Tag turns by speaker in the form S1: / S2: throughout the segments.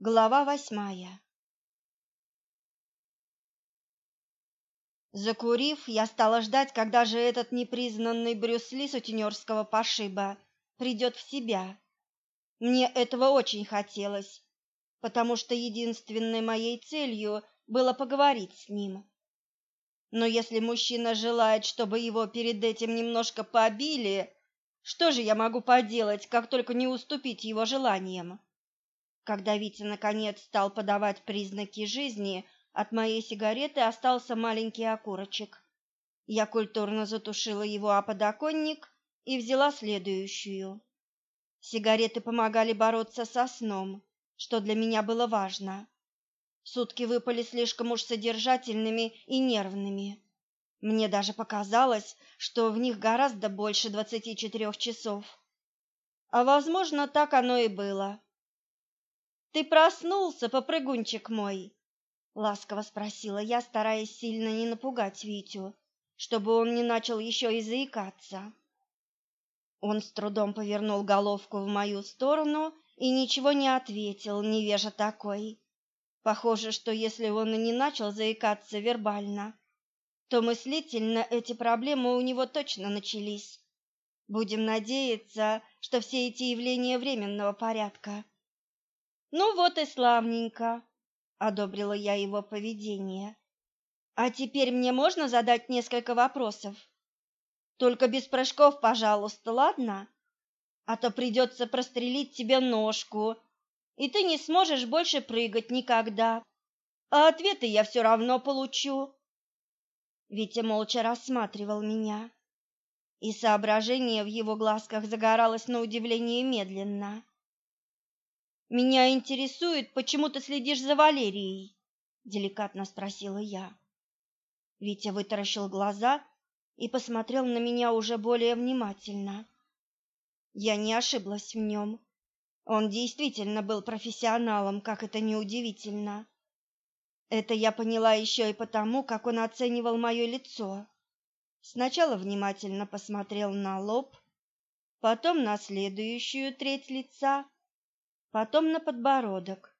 S1: Глава восьмая Закурив, я стала ждать, когда же этот непризнанный Брюс Ли сутенерского пошиба придет в себя. Мне этого очень хотелось, потому что единственной моей целью было поговорить с ним. Но если мужчина желает, чтобы его перед этим немножко побили, что же я могу поделать, как только не уступить его желаниям? Когда Витя наконец стал подавать признаки жизни, от моей сигареты остался маленький окурочек. Я культурно затушила его о подоконник и взяла следующую. Сигареты помогали бороться со сном, что для меня было важно. Сутки выпали слишком уж содержательными и нервными. Мне даже показалось, что в них гораздо больше двадцати четырех часов. А возможно, так оно и было. Ты проснулся, попрыгунчик мой? ласково спросила я, стараясь сильно не напугать Витю, чтобы он не начал еще и заикаться. Он с трудом повернул головку в мою сторону и ничего не ответил, невежа такой. Похоже, что если он и не начал заикаться вербально, то мыслительно эти проблемы у него точно начались. Будем надеяться, что все эти явления временного порядка. Ну вот и славненько, одобрила я его поведение. А теперь мне можно задать несколько вопросов? Только без прыжков, пожалуйста, ладно? А то придется прострелить тебе ножку и ты не сможешь больше прыгать никогда. А ответы я все равно получу. Витя молча рассматривал меня, и соображение в его глазках загоралось на удивление медленно. Меня интересует, почему ты следишь за Валерией, деликатно спросила я. Витя вытаращил глаза и посмотрел на меня уже более внимательно. Я не ошиблась в нем. Он действительно был профессионалом, как это неудивительно. Это я поняла еще и потому, как он оценивал мое лицо. Сначала внимательно посмотрел на лоб, потом на следующую треть лица, потом на подбородок.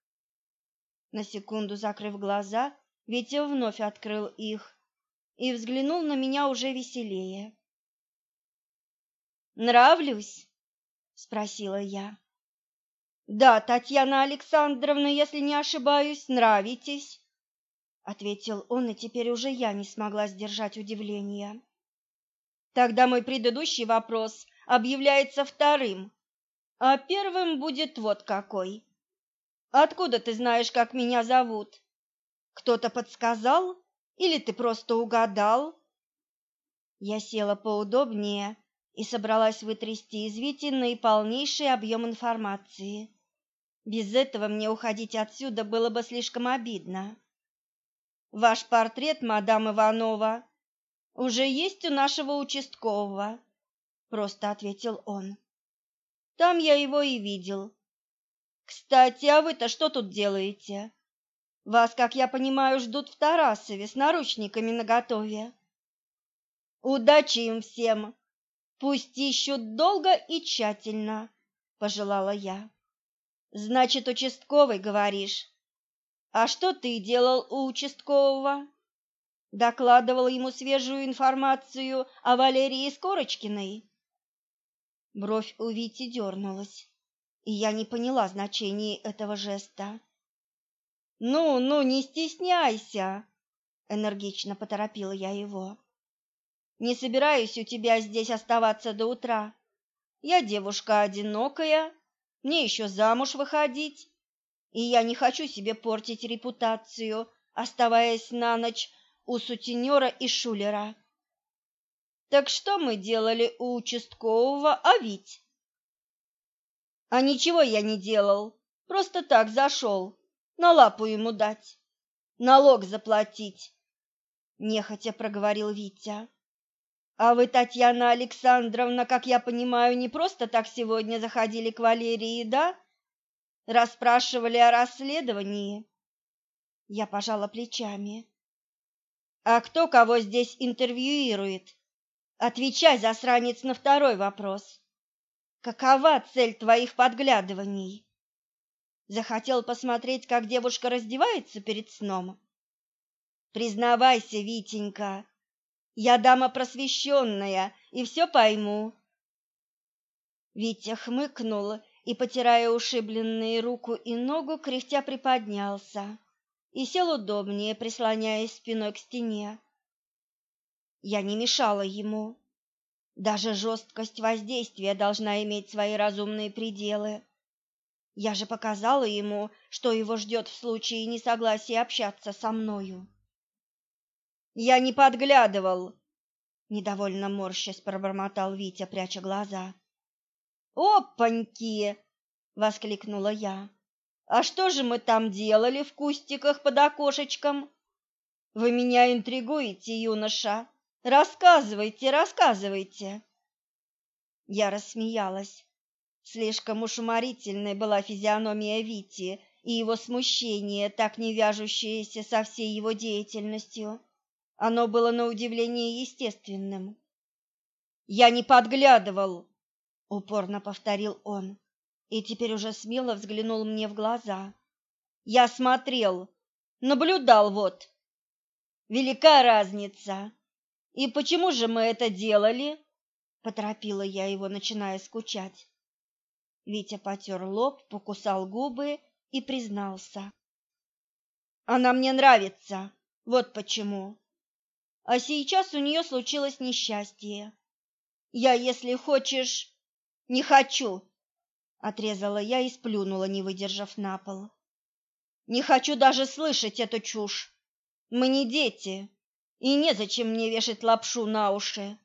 S1: На секунду закрыв глаза, Витя вновь открыл их и взглянул на меня уже веселее. «Нравлюсь?» — спросила я. Да, Татьяна Александровна, если не ошибаюсь, нравитесь, ответил он, и теперь уже я не смогла сдержать удивления. Тогда мой предыдущий вопрос объявляется вторым, а первым будет вот какой. Откуда ты знаешь, как меня зовут? Кто-то подсказал или ты просто угадал? Я села поудобнее и собралась вытрясти из Вити наиполнейший объем информации. Без этого мне уходить отсюда было бы слишком обидно. Ваш портрет, мадам Иванова, уже есть у нашего участкового, просто ответил он. Там я его и видел. Кстати, а вы-то что тут делаете? Вас, как я понимаю, ждут в Тарасове с наручниками наготове. Удачи им всем. Пусть ищут долго и тщательно, пожелала я. Значит, участковый, говоришь? А что ты делал у участкового? Докладывал ему свежую информацию о Валерии Скорочкиной. Бровь у Вити дернулась, и я не поняла значения этого жеста. Ну, ну, не стесняйся, энергично поторопила я его. Не собираюсь у тебя здесь оставаться до утра. Я девушка одинокая, мне еще замуж выходить, и я не хочу себе портить репутацию, оставаясь на ночь у сутенера и шулера. Так что мы делали у участкового, а ведь? А ничего я не делал, просто так зашел, на лапу ему дать, налог заплатить, нехотя проговорил Витя. А вы, Татьяна Александровна, как я понимаю, не просто так сегодня заходили к Валерии, да? Расспрашивали о расследовании. Я пожала плечами. А кто кого здесь интервьюирует? Отвечай, засранец, на второй вопрос. Какова цель твоих подглядываний? Захотел посмотреть, как девушка раздевается перед сном? Признавайся, Витенька, я дама просвещенная и все пойму. Витя хмыкнул и, потирая ушибленные руку и ногу, кряхтя приподнялся и сел удобнее, прислоняясь спиной к стене. Я не мешала ему. Даже жесткость воздействия должна иметь свои разумные пределы. Я же показала ему, что его ждет в случае несогласия общаться со мною. Я не подглядывал, недовольно морщась пробормотал Витя, пряча глаза. Опаньки, воскликнула я. А что же мы там делали в кустиках под окошечком? Вы меня интригуете, юноша. Рассказывайте, рассказывайте. Я рассмеялась. Слишком уж уморительной была физиономия Вити и его смущение, так не вяжущееся со всей его деятельностью. Оно было на удивление естественным. «Я не подглядывал!» — упорно повторил он, и теперь уже смело взглянул мне в глаза. «Я смотрел, наблюдал вот. Велика разница. И почему же мы это делали?» — поторопила я его, начиная скучать. Витя потер лоб, покусал губы и признался. Она мне нравится. Вот почему. А сейчас у нее случилось несчастье. Я, если хочешь, не хочу, отрезала я и сплюнула, не выдержав на пол. Не хочу даже слышать эту чушь. Мы не дети, и незачем мне вешать лапшу на уши.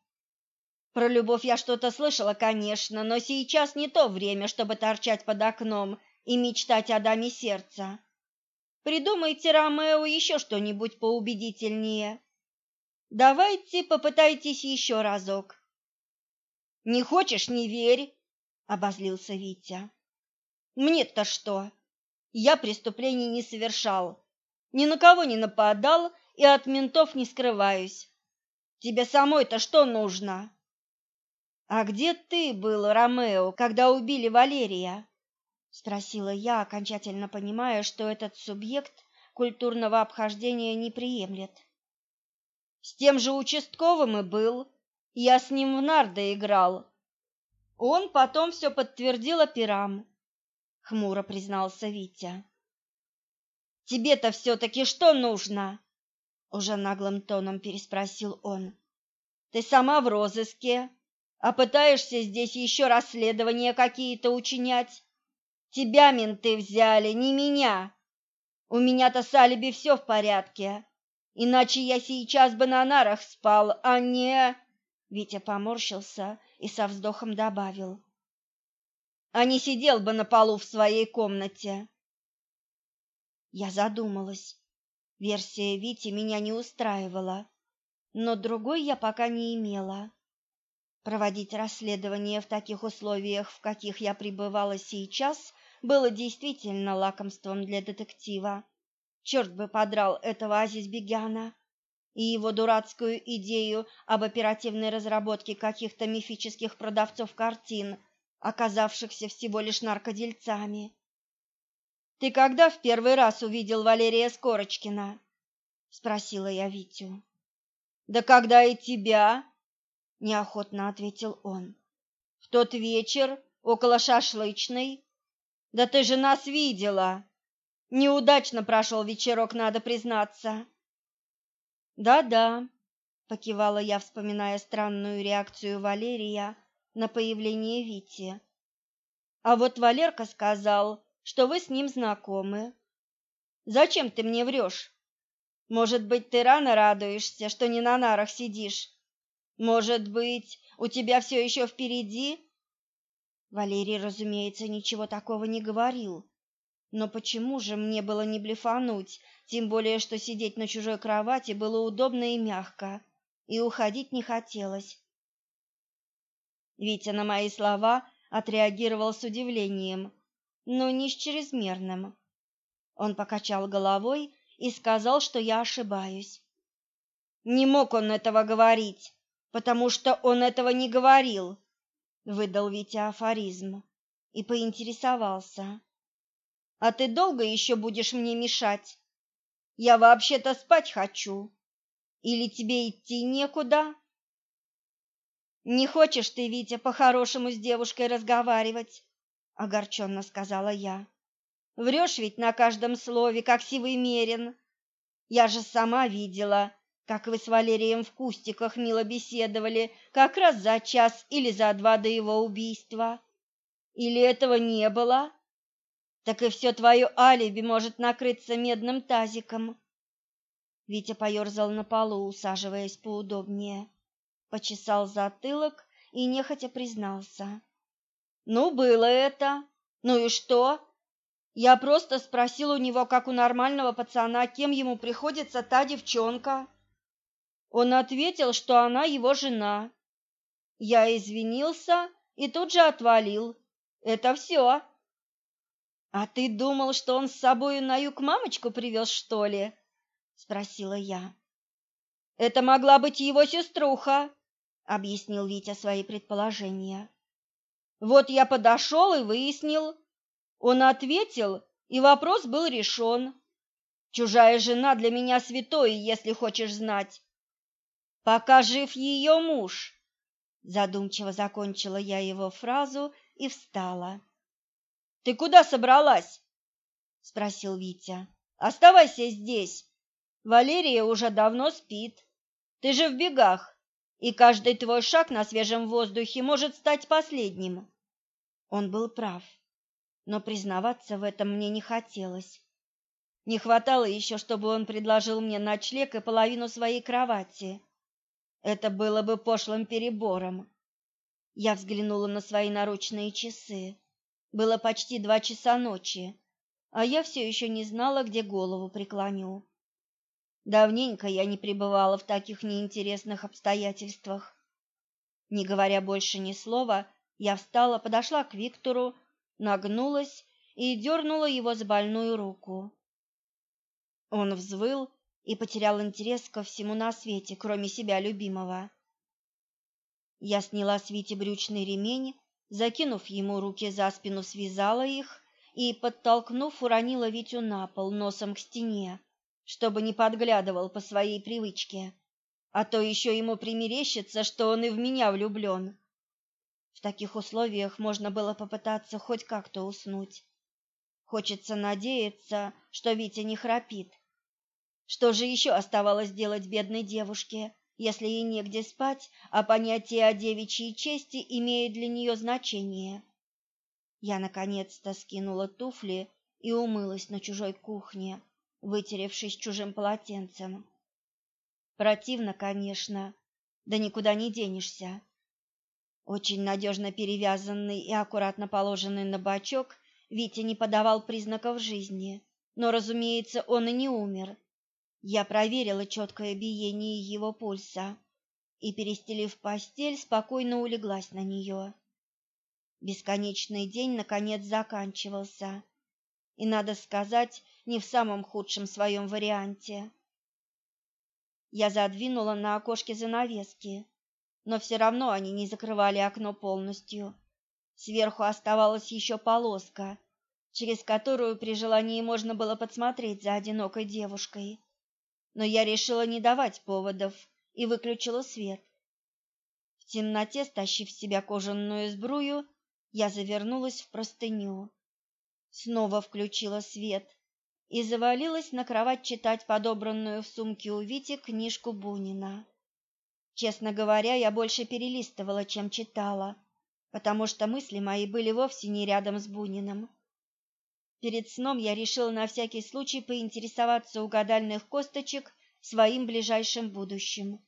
S1: Про любовь я что-то слышала, конечно, но сейчас не то время, чтобы торчать под окном и мечтать о даме сердца. Придумайте, Ромео, еще что-нибудь поубедительнее. Давайте попытайтесь еще разок. Не хочешь, не верь, обозлился Витя. Мне-то что? Я преступлений не совершал, ни на кого не нападал и от ментов не скрываюсь. Тебе самой-то что нужно? А где ты был, Ромео, когда убили Валерия? спросила я, окончательно понимая, что этот субъект культурного обхождения не приемлет. С тем же участковым и был. Я с ним в нарды играл. Он потом все подтвердил операм, хмуро признался Витя. Тебе-то все-таки что нужно? Уже наглым тоном переспросил он. Ты сама в розыске, а пытаешься здесь еще расследования какие-то учинять. Тебя менты взяли, не меня. У меня-то с алиби все в порядке. Иначе я сейчас бы на нарах спал, а не...» Витя поморщился и со вздохом добавил. «А не сидел бы на полу в своей комнате». Я задумалась. Версия Вити меня не устраивала, но другой я пока не имела. Проводить расследование в таких условиях, в каких я пребывала сейчас, было действительно лакомством для детектива. Черт бы подрал этого Азизбегяна и его дурацкую идею об оперативной разработке каких-то мифических продавцов картин, оказавшихся всего лишь наркодельцами. «Ты когда в первый раз увидел Валерия Скорочкина?» — спросила я Витю. «Да когда и тебя?» неохотно ответил он. В тот вечер около шашлычной. Да ты же нас видела. Неудачно прошел вечерок, надо признаться. Да-да, покивала я, вспоминая странную реакцию Валерия на появление Вити. А вот Валерка сказал, что вы с ним знакомы. Зачем ты мне врешь? Может быть, ты рано радуешься, что не на нарах сидишь, может быть, у тебя все еще впереди? Валерий, разумеется, ничего такого не говорил. Но почему же мне было не блефануть, тем более что сидеть на чужой кровати было удобно и мягко, и уходить не хотелось. Витя на мои слова отреагировал с удивлением, но не с чрезмерным. Он покачал головой и сказал, что я ошибаюсь. Не мог он этого говорить потому что он этого не говорил, выдал Витя афоризм и поинтересовался. А ты долго еще будешь мне мешать? Я вообще-то спать хочу. Или тебе идти некуда? Не хочешь ты, Витя, по-хорошему с девушкой разговаривать? Огорченно сказала я. Врешь ведь на каждом слове, как сивый мерин. Я же сама видела, как вы с Валерием в кустиках мило беседовали, как раз за час или за два до его убийства. Или этого не было? Так и все твое алиби может накрыться медным тазиком. Витя поерзал на полу, усаживаясь поудобнее, почесал затылок и нехотя признался. Ну, было это. Ну и что? Я просто спросил у него, как у нормального пацана, кем ему приходится та девчонка. Он ответил, что она его жена. Я извинился и тут же отвалил. Это все. А ты думал, что он с собою на юг мамочку привез, что ли? спросила я. Это могла быть его сеструха, объяснил Витя свои предположения. Вот я подошел и выяснил. Он ответил, и вопрос был решен. Чужая жена для меня святое, если хочешь знать. Пока жив ее муж. Задумчиво закончила я его фразу и встала. Ты куда собралась? спросил Витя. Оставайся здесь. Валерия уже давно спит. Ты же в бегах и каждый твой шаг на свежем воздухе может стать последним. Он был прав, но признаваться в этом мне не хотелось. Не хватало еще, чтобы он предложил мне ночлег и половину своей кровати. Это было бы пошлым перебором. Я взглянула на свои наручные часы. Было почти два часа ночи, а я все еще не знала, где голову преклоню. Давненько я не пребывала в таких неинтересных обстоятельствах. Не говоря больше ни слова, я встала, подошла к Виктору, нагнулась и дернула его за больную руку. Он взвыл и потерял интерес ко всему на свете, кроме себя любимого. Я сняла с Вити брючный ремень, закинув ему руки за спину, связала их и, подтолкнув, уронила Витю на пол носом к стене чтобы не подглядывал по своей привычке, а то еще ему примерещится, что он и в меня влюблен. В таких условиях можно было попытаться хоть как-то уснуть. Хочется надеяться, что Витя не храпит. Что же еще оставалось делать бедной девушке, если ей негде спать, а понятие о девичьей чести имеет для нее значение? Я наконец-то скинула туфли и умылась на чужой кухне вытеревшись чужим полотенцем. Противно, конечно, да никуда не денешься. Очень надежно перевязанный и аккуратно положенный на бочок, Витя не подавал признаков жизни, но, разумеется, он и не умер. Я проверила четкое биение его пульса и, перестелив постель, спокойно улеглась на нее. Бесконечный день наконец заканчивался, и, надо сказать, не в самом худшем своем варианте. Я задвинула на окошке занавески, но все равно они не закрывали окно полностью. Сверху оставалась еще полоска, через которую при желании можно было подсмотреть за одинокой девушкой. Но я решила не давать поводов и выключила свет. В темноте, стащив с себя кожаную сбрую, я завернулась в простыню снова включила свет и завалилась на кровать читать подобранную в сумке у Вити книжку Бунина. Честно говоря, я больше перелистывала, чем читала, потому что мысли мои были вовсе не рядом с Буниным. Перед сном я решила на всякий случай поинтересоваться у гадальных косточек своим ближайшим будущим.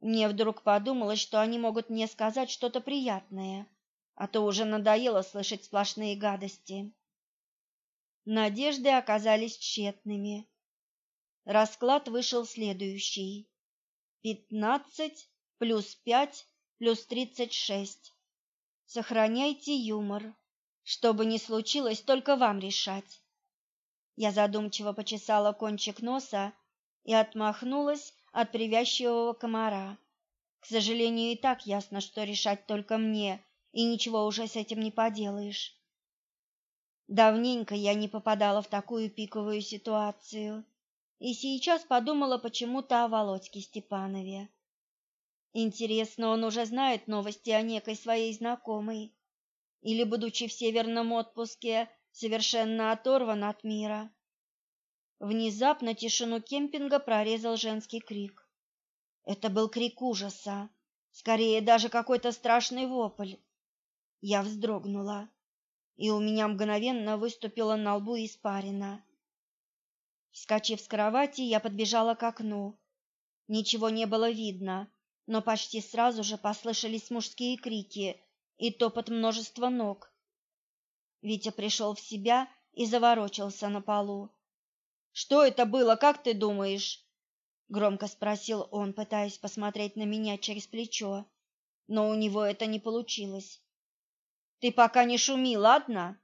S1: Мне вдруг подумалось, что они могут мне сказать что-то приятное, а то уже надоело слышать сплошные гадости. Надежды оказались тщетными. Расклад вышел следующий. Пятнадцать плюс пять плюс тридцать шесть. Сохраняйте юмор. Что бы ни случилось, только вам решать. Я задумчиво почесала кончик носа и отмахнулась от привязчивого комара. К сожалению, и так ясно, что решать только мне, и ничего уже с этим не поделаешь. Давненько я не попадала в такую пиковую ситуацию, и сейчас подумала почему-то о Володьке Степанове. Интересно, он уже знает новости о некой своей знакомой, или, будучи в северном отпуске, совершенно оторван от мира. Внезапно тишину кемпинга прорезал женский крик. Это был крик ужаса, скорее даже какой-то страшный вопль. Я вздрогнула, и у меня мгновенно выступила на лбу испарина. Вскочив с кровати, я подбежала к окну. Ничего не было видно, но почти сразу же послышались мужские крики и топот множества ног. Витя пришел в себя и заворочился на полу. Что это было, как ты думаешь? громко спросил он, пытаясь посмотреть на меня через плечо, но у него это не получилось. Ты пока не шуми, ладно?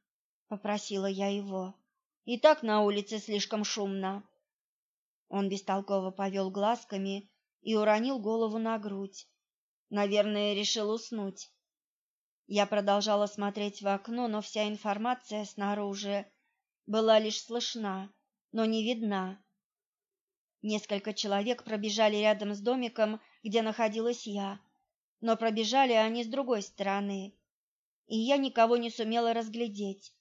S1: попросила я его. И так на улице слишком шумно. Он бестолково повел глазками и уронил голову на грудь. Наверное, решил уснуть. Я продолжала смотреть в окно, но вся информация снаружи была лишь слышна, но не видна. Несколько человек пробежали рядом с домиком, где находилась я, но пробежали они с другой стороны, и я никого не сумела разглядеть.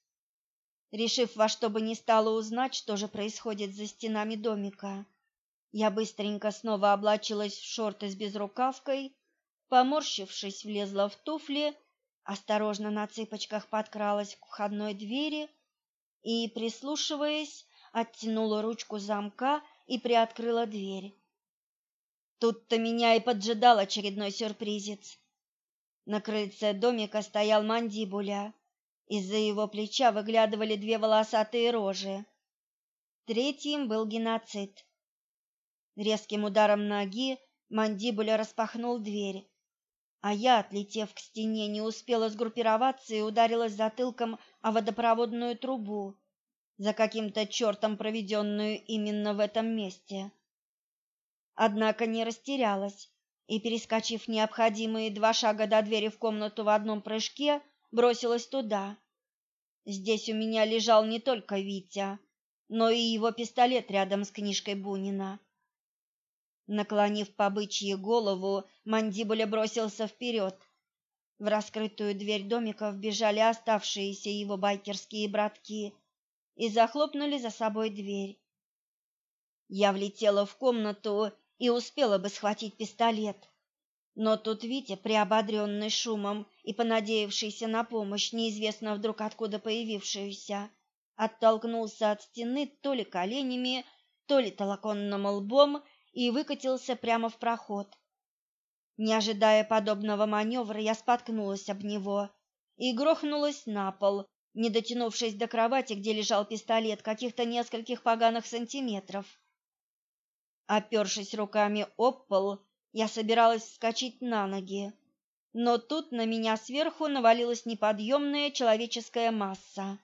S1: Решив во что бы ни стало узнать, что же происходит за стенами домика, я быстренько снова облачилась в шорты с безрукавкой, поморщившись, влезла в туфли осторожно на цыпочках подкралась к входной двери и, прислушиваясь, оттянула ручку замка и приоткрыла дверь. Тут-то меня и поджидал очередной сюрпризец. На крыльце домика стоял мандибуля. Из-за его плеча выглядывали две волосатые рожи. Третьим был геноцид. Резким ударом ноги мандибуля распахнул дверь а я, отлетев к стене, не успела сгруппироваться и ударилась затылком о водопроводную трубу, за каким-то чертом проведенную именно в этом месте. Однако не растерялась и, перескочив необходимые два шага до двери в комнату в одном прыжке, бросилась туда. Здесь у меня лежал не только Витя, но и его пистолет рядом с книжкой Бунина. Наклонив по голову, мандибуля бросился вперед. В раскрытую дверь домика вбежали оставшиеся его байкерские братки и захлопнули за собой дверь. Я влетела в комнату и успела бы схватить пистолет. Но тут Витя, приободренный шумом и понадеявшийся на помощь, неизвестно вдруг откуда появившуюся, оттолкнулся от стены то ли коленями, то ли толоконным лбом и выкатился прямо в проход. Не ожидая подобного маневра, я споткнулась об него и грохнулась на пол, не дотянувшись до кровати, где лежал пистолет, каких-то нескольких поганых сантиметров. Опершись руками об пол, я собиралась вскочить на ноги, но тут на меня сверху навалилась неподъемная человеческая масса.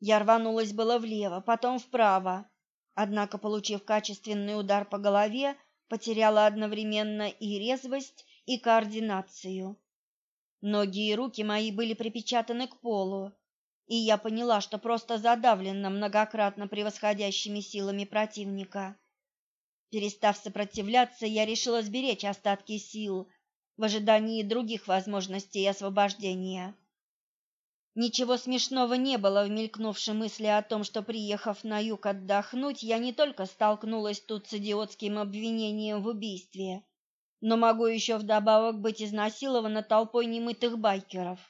S1: Я рванулась было влево, потом вправо, Однако, получив качественный удар по голове, потеряла одновременно и резвость, и координацию. Ноги и руки мои были припечатаны к полу, и я поняла, что просто задавлена многократно превосходящими силами противника. Перестав сопротивляться, я решила сберечь остатки сил в ожидании других возможностей освобождения. Ничего смешного не было в мелькнувшей мысли о том, что, приехав на юг отдохнуть, я не только столкнулась тут с идиотским обвинением в убийстве, но могу еще вдобавок быть изнасилована толпой немытых байкеров.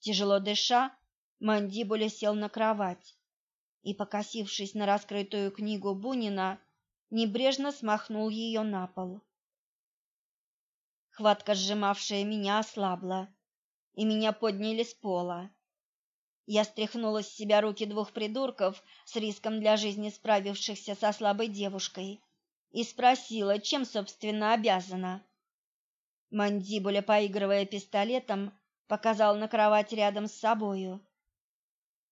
S1: Тяжело дыша, Мандибуля сел на кровать и, покосившись на раскрытую книгу Бунина, небрежно смахнул ее на пол. Хватка, сжимавшая меня, ослабла, и меня подняли с пола. Я стряхнула с себя руки двух придурков с риском для жизни справившихся со слабой девушкой и спросила, чем, собственно, обязана. Мандибуля, поигрывая пистолетом, показал на кровать рядом с собою.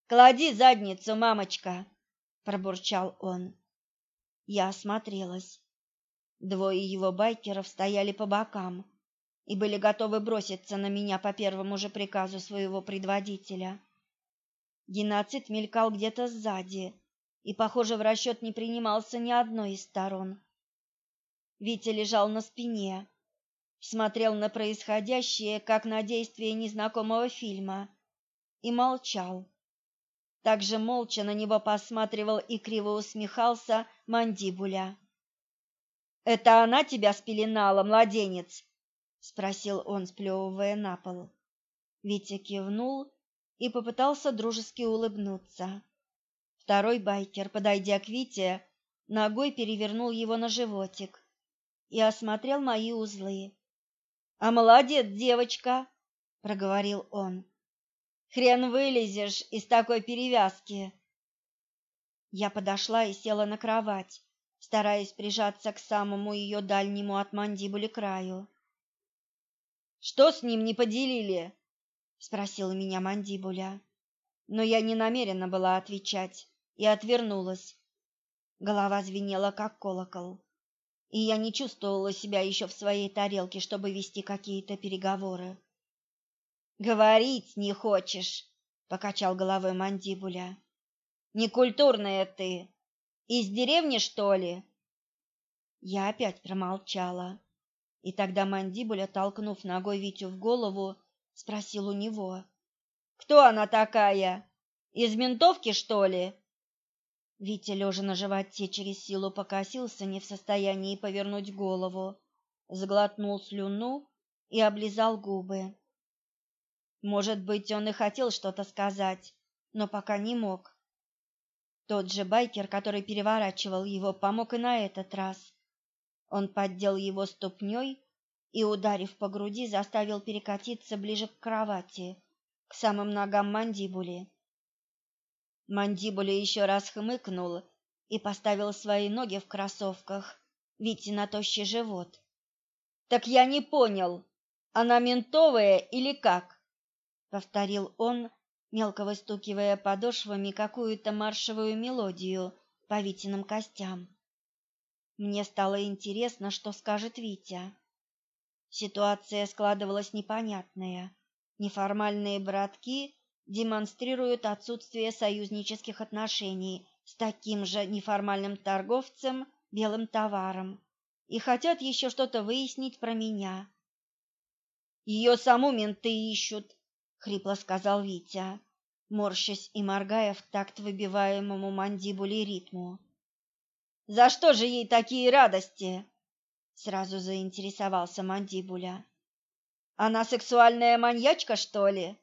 S1: «Клади задницу, мамочка!» — пробурчал он. Я осмотрелась. Двое его байкеров стояли по бокам и были готовы броситься на меня по первому же приказу своего предводителя. Геноцид мелькал где-то сзади, и, похоже, в расчет не принимался ни одной из сторон. Витя лежал на спине, смотрел на происходящее, как на действие незнакомого фильма, и молчал. Также молча на него посматривал и криво усмехался мандибуля. «Это она тебя спеленала, младенец?» — спросил он, сплевывая на пол. Витя кивнул и попытался дружески улыбнуться. Второй байкер, подойдя к Вите, ногой перевернул его на животик и осмотрел мои узлы. «А молодец, девочка!» — проговорил он. Хрен вылезешь из такой перевязки. Я подошла и села на кровать, стараясь прижаться к самому ее дальнему от мандибули краю. Что с ним не поделили? спросила меня мандибуля. Но я не намерена была отвечать и отвернулась. Голова звенела как колокол, и я не чувствовала себя еще в своей тарелке, чтобы вести какие-то переговоры. Говорить не хочешь, покачал головой мандибуля. Некультурная ты. Из деревни, что ли? Я опять промолчала. И тогда мандибуля, толкнув ногой Витю в голову, спросил у него: "Кто она такая? Из ментовки, что ли?" Витя, лежа на животе, через силу покосился, не в состоянии повернуть голову, сглотнул слюну и облизал губы. Может быть, он и хотел что-то сказать, но пока не мог. Тот же байкер, который переворачивал его, помог и на этот раз. Он поддел его ступней и, ударив по груди, заставил перекатиться ближе к кровати, к самым ногам мандибули. Мандибуля еще раз хмыкнул и поставил свои ноги в кроссовках, Вите на тощий живот. «Так я не понял, она ментовая или как?» повторил он, мелко выстукивая подошвами какую-то маршевую мелодию по Витиным костям. Мне стало интересно, что скажет Витя. Ситуация складывалась непонятная. Неформальные братки демонстрируют отсутствие союзнических отношений с таким же неформальным торговцем белым товаром и хотят еще что-то выяснить про меня. Ее саму менты ищут, хрипло сказал Витя, морщась и моргая в такт выбиваемому мандибулей ритму. За что же ей такие радости? Сразу заинтересовался мандибуля. Она сексуальная маньячка, что ли?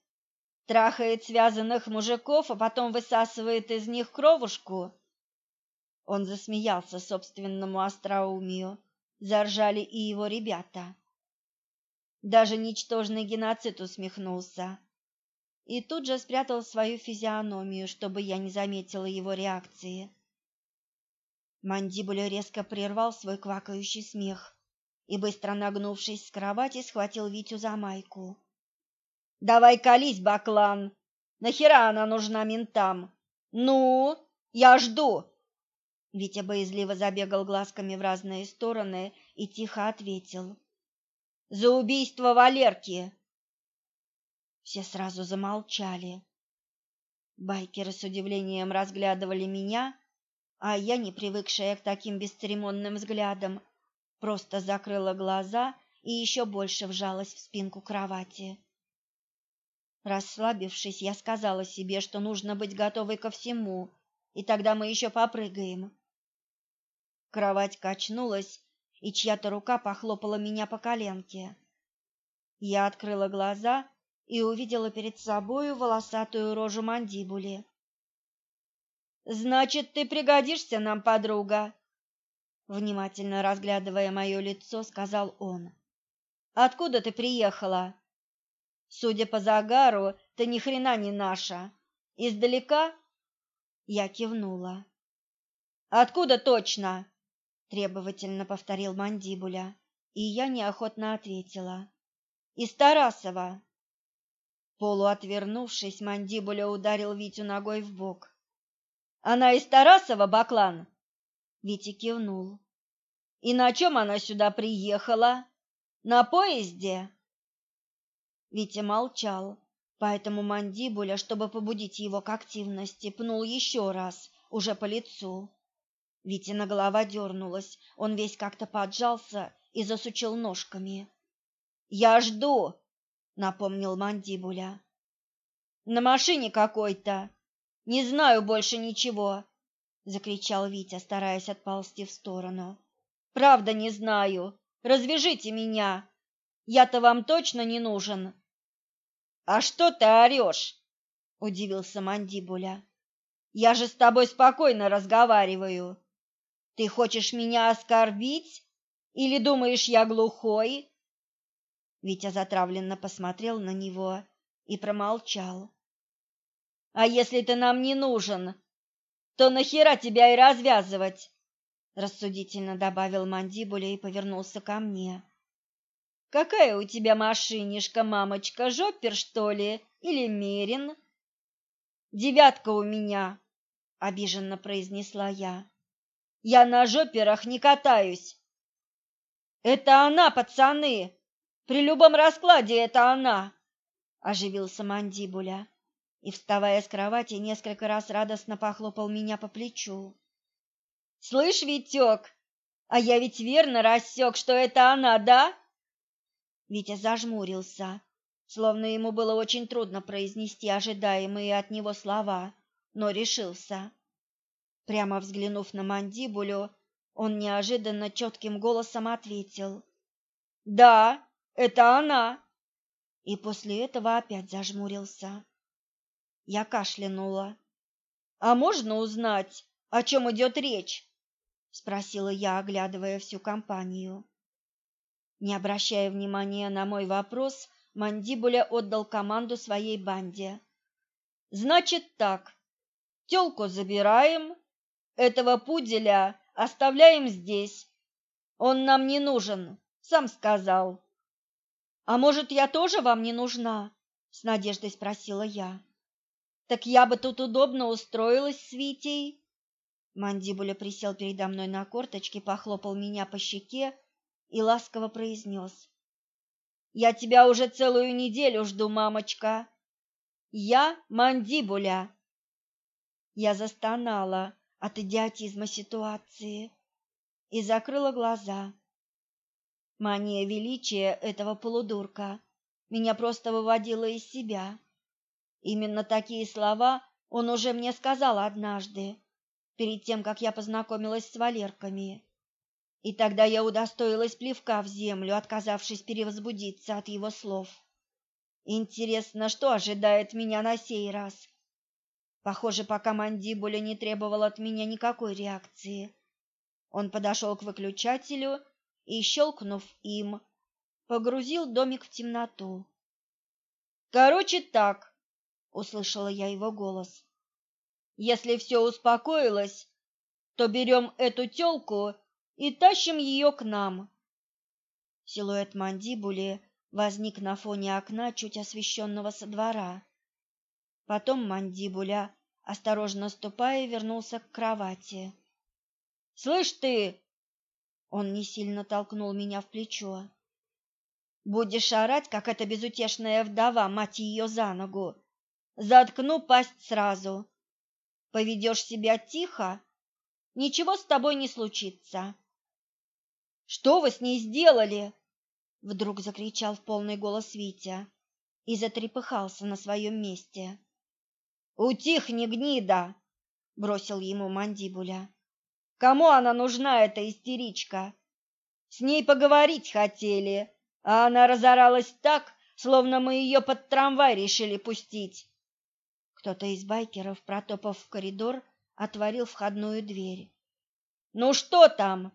S1: Трахает связанных мужиков, а потом высасывает из них кровушку? Он засмеялся собственному остроумию. Заржали и его ребята. Даже ничтожный геноцид усмехнулся и тут же спрятал свою физиономию, чтобы я не заметила его реакции. Мандибуля резко прервал свой квакающий смех и, быстро нагнувшись с кровати, схватил Витю за майку. «Давай колись, Баклан! Нахера она нужна ментам? Ну, я жду!» Витя боязливо забегал глазками в разные стороны и тихо ответил. «За убийство Валерки!» Все сразу замолчали. Байкеры с удивлением разглядывали меня, а я, не привыкшая к таким бесцеремонным взглядам, просто закрыла глаза и еще больше вжалась в спинку кровати. Расслабившись, я сказала себе, что нужно быть готовой ко всему, и тогда мы еще попрыгаем. Кровать качнулась, и чья-то рука похлопала меня по коленке. Я открыла глаза и увидела перед собою волосатую рожу мандибули. Значит, ты пригодишься нам, подруга, внимательно разглядывая мое лицо, сказал он. Откуда ты приехала? Судя по загару, ты ни хрена не наша. Издалека? Я кивнула. Откуда точно? требовательно повторил мандибуля, и я неохотно ответила. Из Тарасова. Полуотвернувшись, мандибуля ударил Витю ногой в бок. Она из Тарасова, Баклан? Витя кивнул. И на чем она сюда приехала? На поезде? Витя молчал, Поэтому мандибуля, чтобы побудить его к активности, пнул еще раз, уже по лицу. Витина голова дернулась, он весь как-то поджался и засучил ножками. «Я жду!» — напомнил мандибуля. «На машине какой-то. Не знаю больше ничего!» — закричал Витя, стараясь отползти в сторону. «Правда не знаю. Развяжите меня. Я-то вам точно не нужен». «А что ты орешь?» — удивился мандибуля. «Я же с тобой спокойно разговариваю. Ты хочешь меня оскорбить? Или думаешь, я глухой? Витя затравленно посмотрел на него и промолчал. А если ты нам не нужен, то нахера тебя и развязывать? рассудительно добавил мандибуля и повернулся ко мне. Какая у тебя машинишка, мамочка, жоппер, что ли, или мерин? Девятка у меня, обиженно произнесла я. Я на жоперах не катаюсь. Это она, пацаны. При любом раскладе это она, оживился мандибуля и, вставая с кровати, несколько раз радостно похлопал меня по плечу. Слышь, Витек, а я ведь верно рассек, что это она, да? Витя зажмурился, словно ему было очень трудно произнести ожидаемые от него слова, но решился. Прямо взглянув на мандибулю, он неожиданно четким голосом ответил: "Да, это она". И после этого опять зажмурился. Я кашлянула. "А можно узнать, о чем идет речь?" спросила я, оглядывая всю компанию. Не обращая внимания на мой вопрос, мандибуля отдал команду своей банде. Значит так. Тёлку забираем, этого пуделя оставляем здесь. Он нам не нужен, сам сказал. А может, я тоже вам не нужна? с надеждой спросила я. Так я бы тут удобно устроилась с Витей. Мандибуля присел передо мной на корточки, похлопал меня по щеке и ласково произнес. Я тебя уже целую неделю жду, мамочка. Я Мандибуля. Я застонала, от идиотизма ситуации и закрыла глаза. Мания величия этого полудурка меня просто выводила из себя. Именно такие слова он уже мне сказал однажды, перед тем, как я познакомилась с Валерками. И тогда я удостоилась плевка в землю, отказавшись перевозбудиться от его слов. Интересно, что ожидает меня на сей раз? Похоже, пока мандибуля не требовал от меня никакой реакции. Он подошел к выключателю и, щелкнув им, погрузил домик в темноту. «Короче так», — услышала я его голос. «Если все успокоилось, то берем эту телку и тащим ее к нам». Силуэт мандибули возник на фоне окна, чуть освещенного со двора. Потом мандибуля, осторожно ступая, вернулся к кровати. «Слышь ты!» Он не сильно толкнул меня в плечо. «Будешь орать, как эта безутешная вдова, мать ее за ногу. Заткну пасть сразу. Поведешь себя тихо, ничего с тобой не случится». «Что вы с ней сделали?» Вдруг закричал в полный голос Витя и затрепыхался на своем месте. Утихни, гнида, бросил ему мандибуля. Кому она нужна эта истеричка? С ней поговорить хотели, а она разоралась так, словно мы ее под трамвай решили пустить. Кто-то из байкеров, протопав в коридор, отворил входную дверь. Ну что там?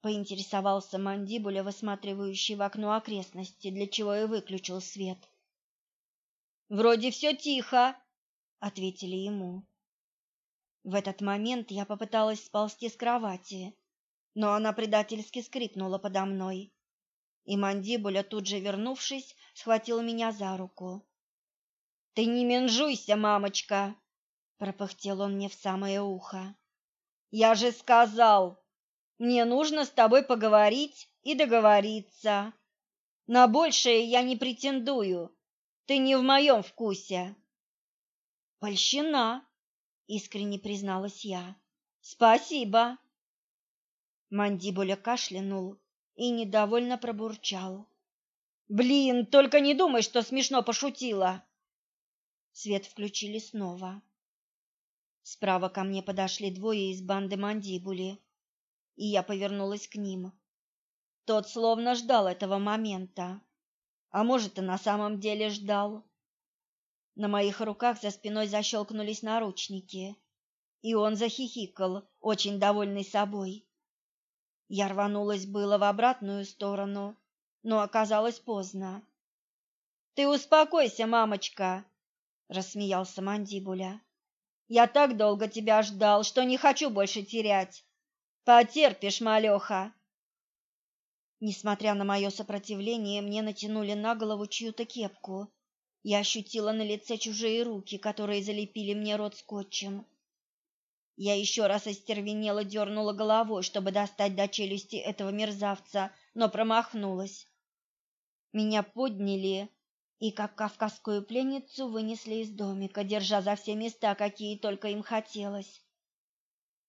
S1: поинтересовался мандибуля, высматривающий в окно окрестности, для чего и выключил свет. Вроде все тихо, ответили ему. В этот момент я попыталась сползти с кровати, но она предательски скрипнула подо мной. И мандибуля, тут же вернувшись, схватил меня за руку. Ты не менжуйся, мамочка, пропыхтел он мне в самое ухо. Я же сказал, мне нужно с тобой поговорить и договориться. На большее я не претендую. Ты не в моем вкусе. Польщена, искренне призналась я. Спасибо. Мандибуля кашлянул и недовольно пробурчал. Блин, только не думай, что смешно пошутила. Свет включили снова. Справа ко мне подошли двое из банды Мандибули, и я повернулась к ним. Тот словно ждал этого момента, а может и на самом деле ждал. На моих руках за спиной защелкнулись наручники, и он захихикал, очень довольный собой. Я рванулась было в обратную сторону, но оказалось поздно. Ты успокойся, мамочка, рассмеялся Мандибуля. Я так долго тебя ждал, что не хочу больше терять. Потерпишь, малеха. Несмотря на мое сопротивление, мне натянули на голову чью-то кепку, я ощутила на лице чужие руки, которые залепили мне рот скотчем. Я еще раз остервенело дернула головой, чтобы достать до челюсти этого мерзавца, но промахнулась. Меня подняли и, как кавказскую пленницу, вынесли из домика, держа за все места, какие только им хотелось.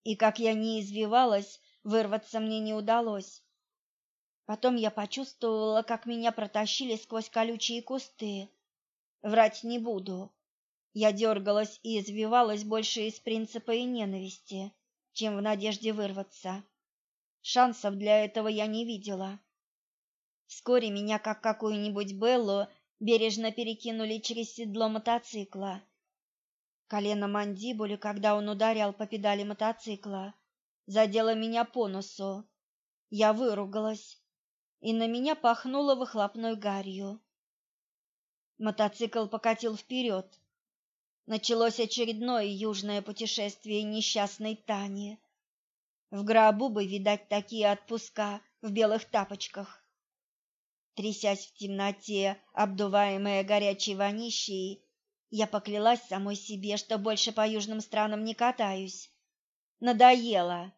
S1: И как я не извивалась, вырваться мне не удалось. Потом я почувствовала, как меня протащили сквозь колючие кусты, Врать не буду. Я дергалась и извивалась больше из принципа и ненависти, чем в надежде вырваться. Шансов для этого я не видела. Вскоре меня, как какую-нибудь Беллу, бережно перекинули через седло мотоцикла. Колено мандибули, когда он ударял по педали мотоцикла, задело меня по носу. Я выругалась, и на меня пахнуло выхлопной гарью. Мотоцикл покатил вперед. Началось очередное южное путешествие несчастной Тани. В гробу бы, видать, такие отпуска в белых тапочках. Трясясь в темноте, обдуваемая горячей вонищей, я поклялась самой себе, что больше по южным странам не катаюсь. Надоело.